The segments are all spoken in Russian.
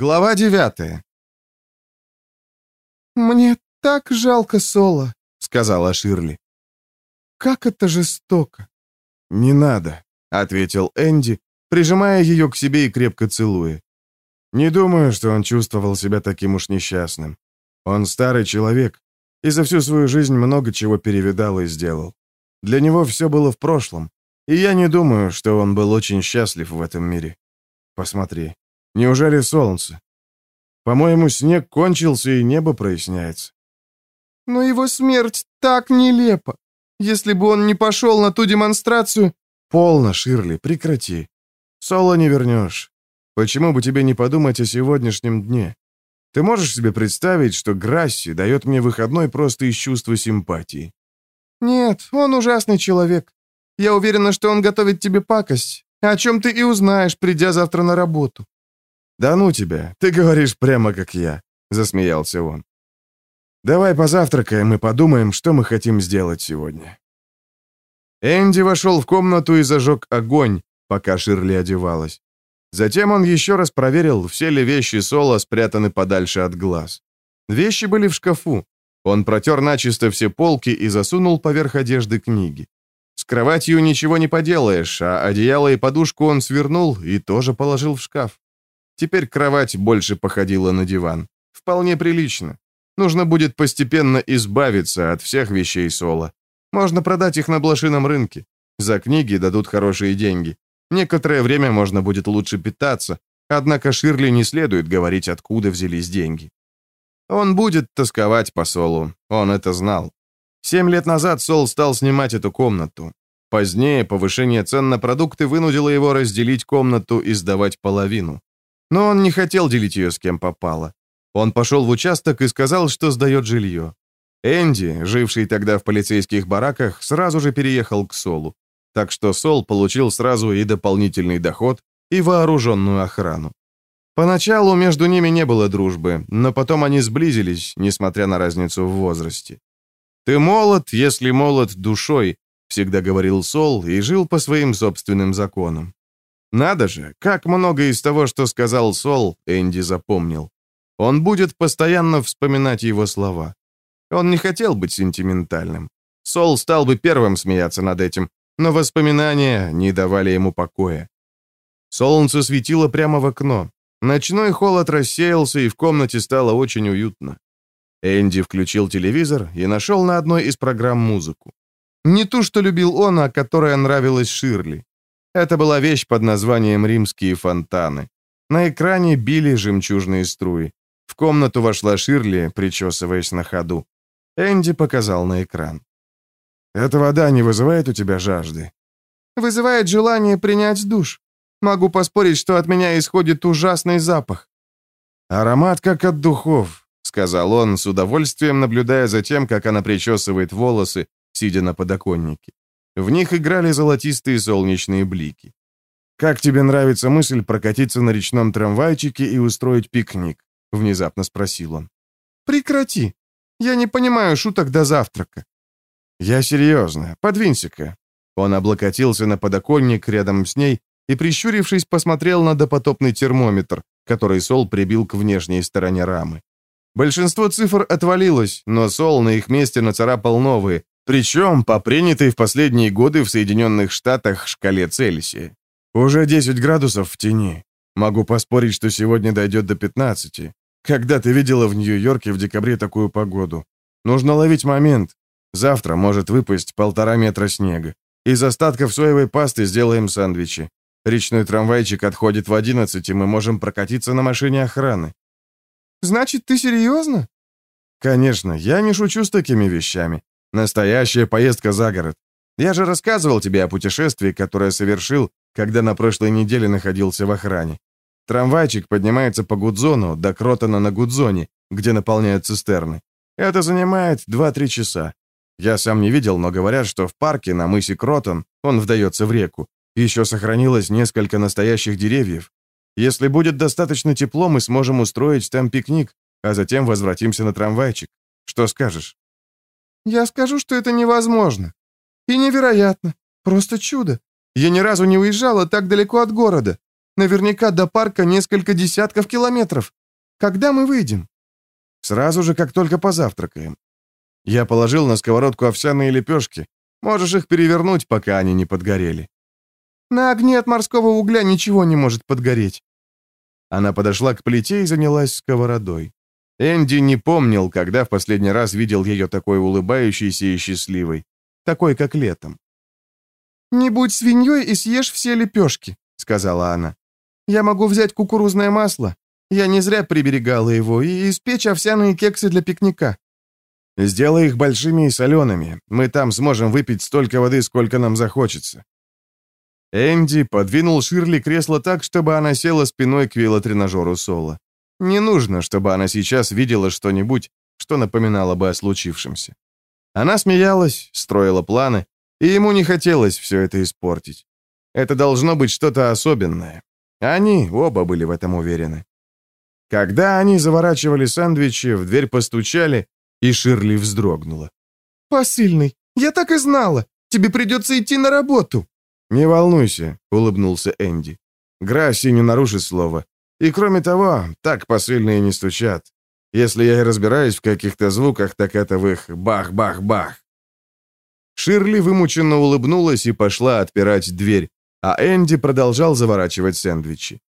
Глава девятая. «Мне так жалко Соло», — сказала Ширли. «Как это жестоко!» «Не надо», — ответил Энди, прижимая ее к себе и крепко целуя. «Не думаю, что он чувствовал себя таким уж несчастным. Он старый человек, и за всю свою жизнь много чего перевидал и сделал. Для него все было в прошлом, и я не думаю, что он был очень счастлив в этом мире. Посмотри, неужели солнце? По-моему, снег кончился, и небо проясняется. Но его смерть так нелепа. Если бы он не пошел на ту демонстрацию... Полно, Ширли, прекрати. Соло не вернешь. Почему бы тебе не подумать о сегодняшнем дне? Ты можешь себе представить, что Грасси дает мне выходной просто из чувства симпатии? Нет, он ужасный человек. Я уверена, что он готовит тебе пакость, о чем ты и узнаешь, придя завтра на работу. Да ну тебя, ты говоришь прямо как я, засмеялся он. Давай позавтракаем и подумаем, что мы хотим сделать сегодня. Энди вошел в комнату и зажег огонь, пока Ширли одевалась. Затем он еще раз проверил, все ли вещи Соло спрятаны подальше от глаз. Вещи были в шкафу. Он протер начисто все полки и засунул поверх одежды книги. С кроватью ничего не поделаешь, а одеяло и подушку он свернул и тоже положил в шкаф. Теперь кровать больше походила на диван. Вполне прилично. Нужно будет постепенно избавиться от всех вещей Соло. Можно продать их на блошином рынке. За книги дадут хорошие деньги. Некоторое время можно будет лучше питаться, однако Ширли не следует говорить, откуда взялись деньги. Он будет тосковать по Солу, он это знал. Семь лет назад Сол стал снимать эту комнату. Позднее повышение цен на продукты вынудило его разделить комнату и сдавать половину. Но он не хотел делить ее с кем попало. Он пошел в участок и сказал, что сдает жилье. Энди, живший тогда в полицейских бараках, сразу же переехал к Солу так что Сол получил сразу и дополнительный доход, и вооруженную охрану. Поначалу между ними не было дружбы, но потом они сблизились, несмотря на разницу в возрасте. «Ты молод, если молод душой», — всегда говорил Сол и жил по своим собственным законам. Надо же, как много из того, что сказал Сол, Энди запомнил. Он будет постоянно вспоминать его слова. Он не хотел быть сентиментальным. Сол стал бы первым смеяться над этим, но воспоминания не давали ему покоя. Солнце светило прямо в окно. Ночной холод рассеялся, и в комнате стало очень уютно. Энди включил телевизор и нашел на одной из программ музыку. Не ту, что любил он, а которая нравилась Ширли. Это была вещь под названием «Римские фонтаны». На экране били жемчужные струи. В комнату вошла Ширли, причесываясь на ходу. Энди показал на экран. Эта вода не вызывает у тебя жажды?» «Вызывает желание принять душ. Могу поспорить, что от меня исходит ужасный запах». «Аромат как от духов», — сказал он, с удовольствием наблюдая за тем, как она причесывает волосы, сидя на подоконнике. В них играли золотистые солнечные блики. «Как тебе нравится мысль прокатиться на речном трамвайчике и устроить пикник?» — внезапно спросил он. «Прекрати. Я не понимаю шуток до завтрака. «Я серьезно. Подвинься-ка». Он облокотился на подоконник рядом с ней и, прищурившись, посмотрел на допотопный термометр, который Сол прибил к внешней стороне рамы. Большинство цифр отвалилось, но Сол на их месте нацарапал новые, причем по принятой в последние годы в Соединенных Штатах шкале Цельсия. Уже 10 градусов в тени. Могу поспорить, что сегодня дойдет до 15. Когда ты видела в Нью-Йорке в декабре такую погоду? Нужно ловить момент. Завтра может выпасть полтора метра снега. Из остатков соевой пасты сделаем сэндвичи. Речной трамвайчик отходит в 11, и мы можем прокатиться на машине охраны». «Значит, ты серьезно?» «Конечно, я не шучу с такими вещами. Настоящая поездка за город. Я же рассказывал тебе о путешествии, которое совершил, когда на прошлой неделе находился в охране. Трамвайчик поднимается по Гудзону до Кротона на Гудзоне, где наполняют цистерны. Это занимает 2-3 часа. Я сам не видел, но говорят, что в парке на мысе Кротон, он вдается в реку, еще сохранилось несколько настоящих деревьев. Если будет достаточно тепло, мы сможем устроить там пикник, а затем возвратимся на трамвайчик. Что скажешь?» «Я скажу, что это невозможно. И невероятно. Просто чудо. Я ни разу не уезжала так далеко от города. Наверняка до парка несколько десятков километров. Когда мы выйдем?» «Сразу же, как только позавтракаем. Я положил на сковородку овсяные лепешки. Можешь их перевернуть, пока они не подгорели». «На огне от морского угля ничего не может подгореть». Она подошла к плите и занялась сковородой. Энди не помнил, когда в последний раз видел ее такой улыбающейся и счастливой, такой, как летом. «Не будь свиньей и съешь все лепешки», — сказала она. «Я могу взять кукурузное масло. Я не зря приберегала его, и испечь овсяные кексы для пикника». «Сделай их большими и солеными. Мы там сможем выпить столько воды, сколько нам захочется». Энди подвинул Ширли кресло так, чтобы она села спиной к велотренажеру Соло. Не нужно, чтобы она сейчас видела что-нибудь, что напоминало бы о случившемся. Она смеялась, строила планы, и ему не хотелось все это испортить. Это должно быть что-то особенное. Они оба были в этом уверены. Когда они заворачивали сэндвичи, в дверь постучали, и Ширли вздрогнула. «Посыльный, я так и знала. Тебе придется идти на работу». «Не волнуйся», — улыбнулся Энди. «Грасси не нарушит слово. И кроме того, так посыльные не стучат. Если я и разбираюсь в каких-то звуках, так это в их бах-бах-бах. Ширли вымученно улыбнулась и пошла отпирать дверь, а Энди продолжал заворачивать сэндвичи.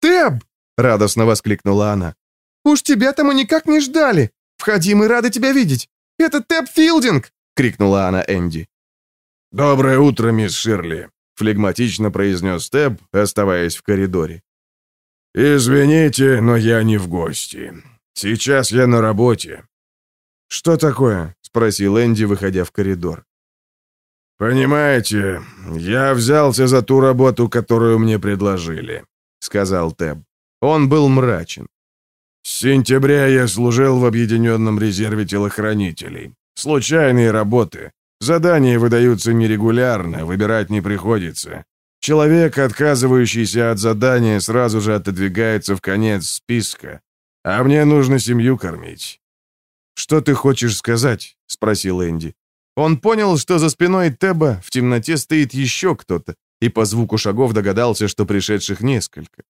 «Тэб!» — радостно воскликнула она. «Уж тебя-то мы никак не ждали! Входи, мы рады тебя видеть! Это Тэб Филдинг!» — крикнула она Энди. «Доброе утро, мисс Ширли!» — флегматично произнес Тэб, оставаясь в коридоре. «Извините, но я не в гости. Сейчас я на работе». «Что такое?» — спросил Энди, выходя в коридор. «Понимаете, я взялся за ту работу, которую мне предложили», — сказал Тэб. Он был мрачен. «С сентября я служил в Объединенном резерве телохранителей. Случайные работы. Задания выдаются нерегулярно, выбирать не приходится. Человек, отказывающийся от задания, сразу же отодвигается в конец списка. А мне нужно семью кормить. «Что ты хочешь сказать?» — спросил Энди. Он понял, что за спиной Теба в темноте стоит еще кто-то, и по звуку шагов догадался, что пришедших несколько.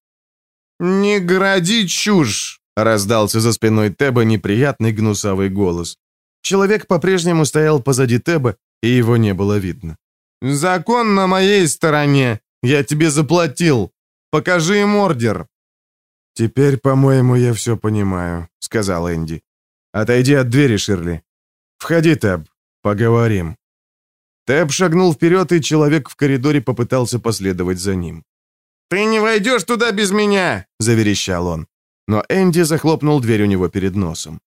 «Не гради чушь!» — раздался за спиной Теба неприятный гнусавый голос. Человек по-прежнему стоял позади Теба, и его не было видно. «Закон на моей стороне. Я тебе заплатил. Покажи им ордер». «Теперь, по-моему, я все понимаю», — сказал Энди. «Отойди от двери, Ширли. Входи, Тэб. Поговорим». Тэб шагнул вперед, и человек в коридоре попытался последовать за ним. «Ты не войдешь туда без меня!» — заверещал он. Но Энди захлопнул дверь у него перед носом.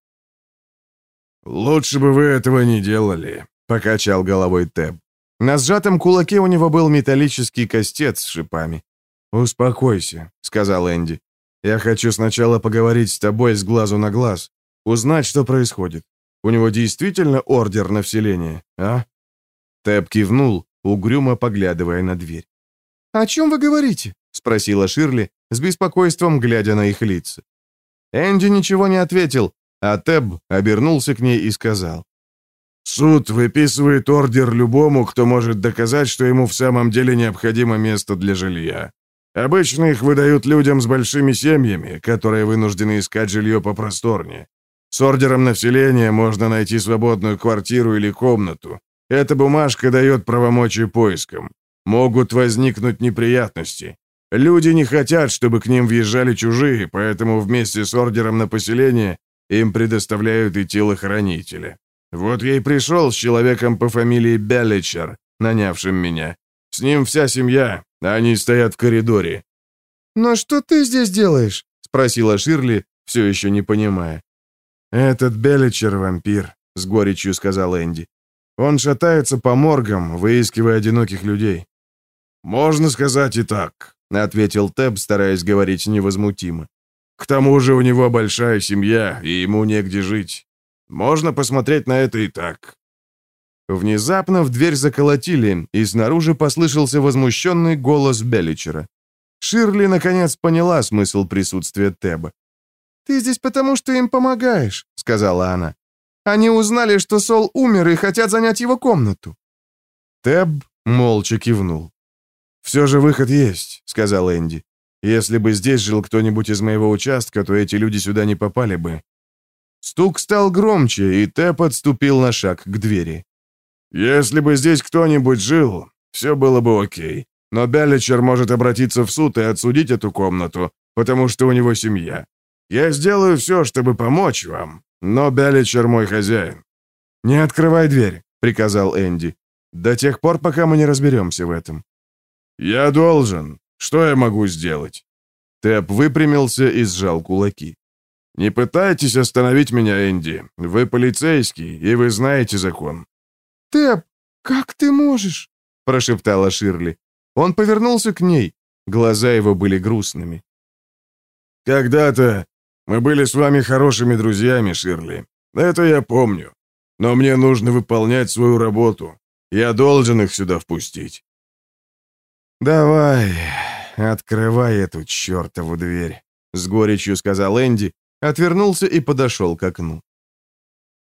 «Лучше бы вы этого не делали», — покачал головой Тэб. На сжатом кулаке у него был металлический костец с шипами. «Успокойся», — сказал Энди. «Я хочу сначала поговорить с тобой с глазу на глаз, узнать, что происходит. У него действительно ордер на вселение, а?» Тэп кивнул, угрюмо поглядывая на дверь. «О чем вы говорите?» — спросила Ширли, с беспокойством глядя на их лица. Энди ничего не ответил, а Тэб обернулся к ней и сказал. Суд выписывает ордер любому, кто может доказать, что ему в самом деле необходимо место для жилья. Обычно их выдают людям с большими семьями, которые вынуждены искать жилье попросторнее. С ордером на вселение можно найти свободную квартиру или комнату. Эта бумажка дает правомочия поискам. Могут возникнуть неприятности. Люди не хотят, чтобы к ним въезжали чужие, поэтому вместе с ордером на поселение им предоставляют и телохранителя. Вот я и пришел с человеком по фамилии Белличер, нанявшим меня. С ним вся семья, они стоят в коридоре». «Но что ты здесь делаешь?» — спросила Ширли, все еще не понимая. «Этот Белличер — вампир», — с горечью сказал Энди. «Он шатается по моргам, выискивая одиноких людей». «Можно сказать и так», — ответил Теб, стараясь говорить невозмутимо. «К тому же у него большая семья, и ему негде жить. Можно посмотреть на это и так». Внезапно в дверь заколотили, и снаружи послышался возмущенный голос Белличера. Ширли, наконец, поняла смысл присутствия Теба. «Ты здесь потому, что им помогаешь», — сказала она. «Они узнали, что Сол умер и хотят занять его комнату». Теб молча кивнул. «Все же выход есть», — сказал Энди. Если бы здесь жил кто-нибудь из моего участка, то эти люди сюда не попали бы». Стук стал громче, и Тэп отступил на шаг к двери. «Если бы здесь кто-нибудь жил, все было бы окей. Но Белличер может обратиться в суд и отсудить эту комнату, потому что у него семья. Я сделаю все, чтобы помочь вам, но Белличер мой хозяин». «Не открывай дверь», — приказал Энди. «До тех пор, пока мы не разберемся в этом». «Я должен. Что я могу сделать?» Тэп выпрямился и сжал кулаки. «Не пытайтесь остановить меня, Энди. Вы полицейский, и вы знаете закон». «Тэп, как ты можешь?» — прошептала Ширли. Он повернулся к ней. Глаза его были грустными. «Когда-то мы были с вами хорошими друзьями, Ширли. Это я помню. Но мне нужно выполнять свою работу. Я должен их сюда впустить». «Давай, открывай эту чертову дверь», — с горечью сказал Энди, отвернулся и подошел к окну.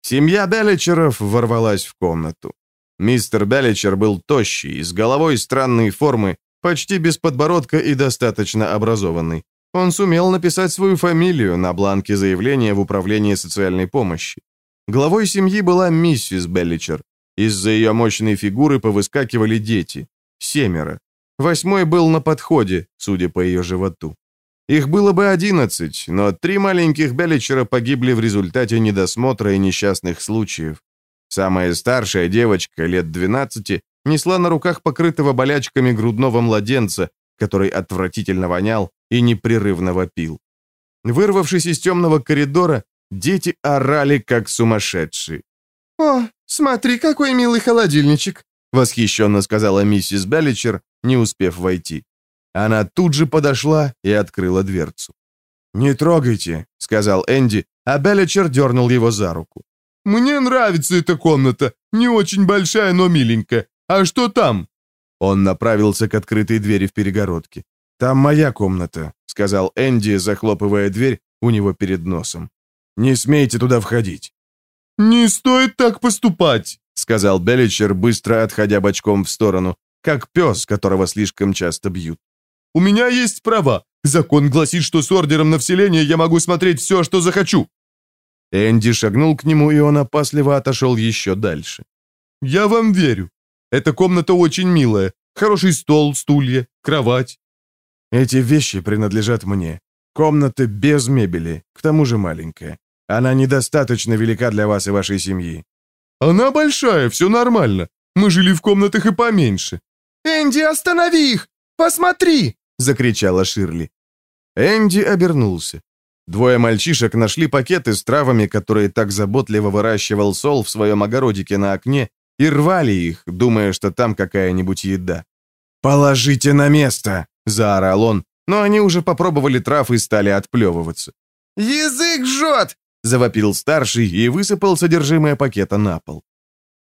Семья Беличеров ворвалась в комнату. Мистер Беличер был тощий, с головой странной формы, почти без подбородка и достаточно образованный. Он сумел написать свою фамилию на бланке заявления в Управление социальной помощи. Главой семьи была миссис Белличер. Из-за ее мощной фигуры повыскакивали дети. Семеро. Восьмой был на подходе, судя по ее животу. Их было бы одиннадцать, но три маленьких Белличера погибли в результате недосмотра и несчастных случаев. Самая старшая девочка, лет 12, несла на руках покрытого болячками грудного младенца, который отвратительно вонял и непрерывно вопил. Вырвавшись из темного коридора, дети орали, как сумасшедшие. «О, смотри, какой милый холодильничек!» — восхищенно сказала миссис Белличер, не успев войти. Она тут же подошла и открыла дверцу. «Не трогайте», — сказал Энди, а Белличер дернул его за руку. «Мне нравится эта комната. Не очень большая, но миленькая. А что там?» Он направился к открытой двери в перегородке. «Там моя комната», — сказал Энди, захлопывая дверь у него перед носом. «Не смейте туда входить». «Не стоит так поступать», — сказал Белличер, быстро отходя бочком в сторону, как пес, которого слишком часто бьют. «У меня есть права. Закон гласит, что с ордером на вселение я могу смотреть все, что захочу». Энди шагнул к нему, и он опасливо отошел еще дальше. «Я вам верю. Эта комната очень милая. Хороший стол, стулья, кровать». «Эти вещи принадлежат мне. Комната без мебели, к тому же маленькая. Она недостаточно велика для вас и вашей семьи». «Она большая, все нормально. Мы жили в комнатах и поменьше». «Энди, останови их! Посмотри!» — закричала Ширли. Энди обернулся. Двое мальчишек нашли пакеты с травами, которые так заботливо выращивал Сол в своем огородике на окне, и рвали их, думая, что там какая-нибудь еда. «Положите на место!» – заорал он, но они уже попробовали трав и стали отплевываться. «Язык жжет!» – завопил старший и высыпал содержимое пакета на пол.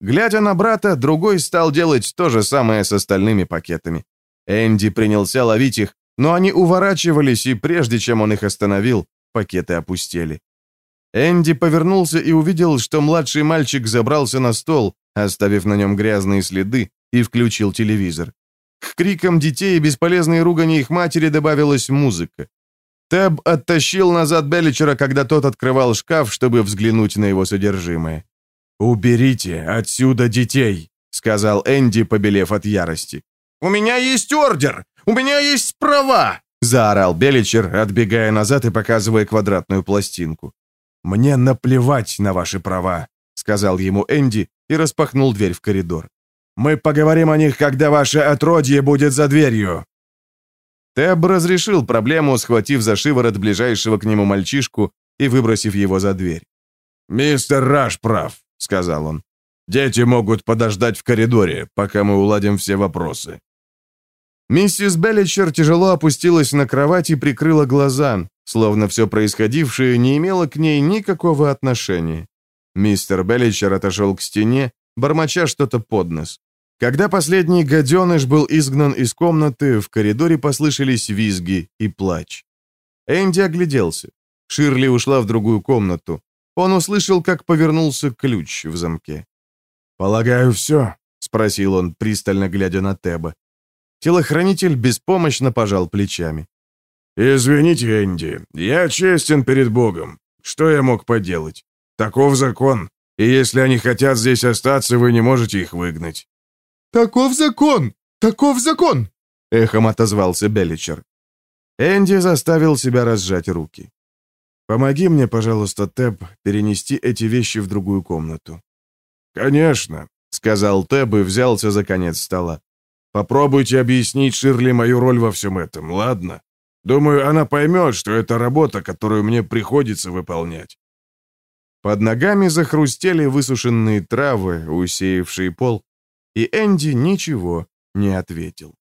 Глядя на брата, другой стал делать то же самое с остальными пакетами. Энди принялся ловить их, но они уворачивались, и прежде чем он их остановил, пакеты опустели. Энди повернулся и увидел, что младший мальчик забрался на стол, оставив на нем грязные следы, и включил телевизор. К крикам детей и бесполезной ругани их матери добавилась музыка. Тэб оттащил назад Белличера, когда тот открывал шкаф, чтобы взглянуть на его содержимое. «Уберите отсюда детей», — сказал Энди, побелев от ярости. «У меня есть ордер! У меня есть права!» — заорал Беличер, отбегая назад и показывая квадратную пластинку. «Мне наплевать на ваши права», — сказал ему Энди и распахнул дверь в коридор. «Мы поговорим о них, когда ваше отродье будет за дверью». Теб разрешил проблему, схватив за шиворот ближайшего к нему мальчишку и выбросив его за дверь. «Мистер Раш прав», — сказал он. «Дети могут подождать в коридоре, пока мы уладим все вопросы». Миссис Белличер тяжело опустилась на кровать и прикрыла глаза, словно все происходившее не имело к ней никакого отношения. Мистер Белличер отошел к стене, бормоча что-то под нос. Когда последний гаденыш был изгнан из комнаты, в коридоре послышались визги и плач. Энди огляделся. Ширли ушла в другую комнату. Он услышал, как повернулся ключ в замке. «Полагаю, все?» — спросил он, пристально глядя на Теба. Телохранитель беспомощно пожал плечами. «Извините, Энди, я честен перед Богом. Что я мог поделать? Таков закон, и если они хотят здесь остаться, вы не можете их выгнать». «Таков закон! Таков закон!» — эхом отозвался Беличер. Энди заставил себя разжать руки. «Помоги мне, пожалуйста, Тэб, перенести эти вещи в другую комнату». «Конечно», — сказал Тэб и взялся за конец стола. «Попробуйте объяснить Ширли мою роль во всем этом, ладно? Думаю, она поймет, что это работа, которую мне приходится выполнять». Под ногами захрустели высушенные травы, усеявшие пол, и Энди ничего не ответил.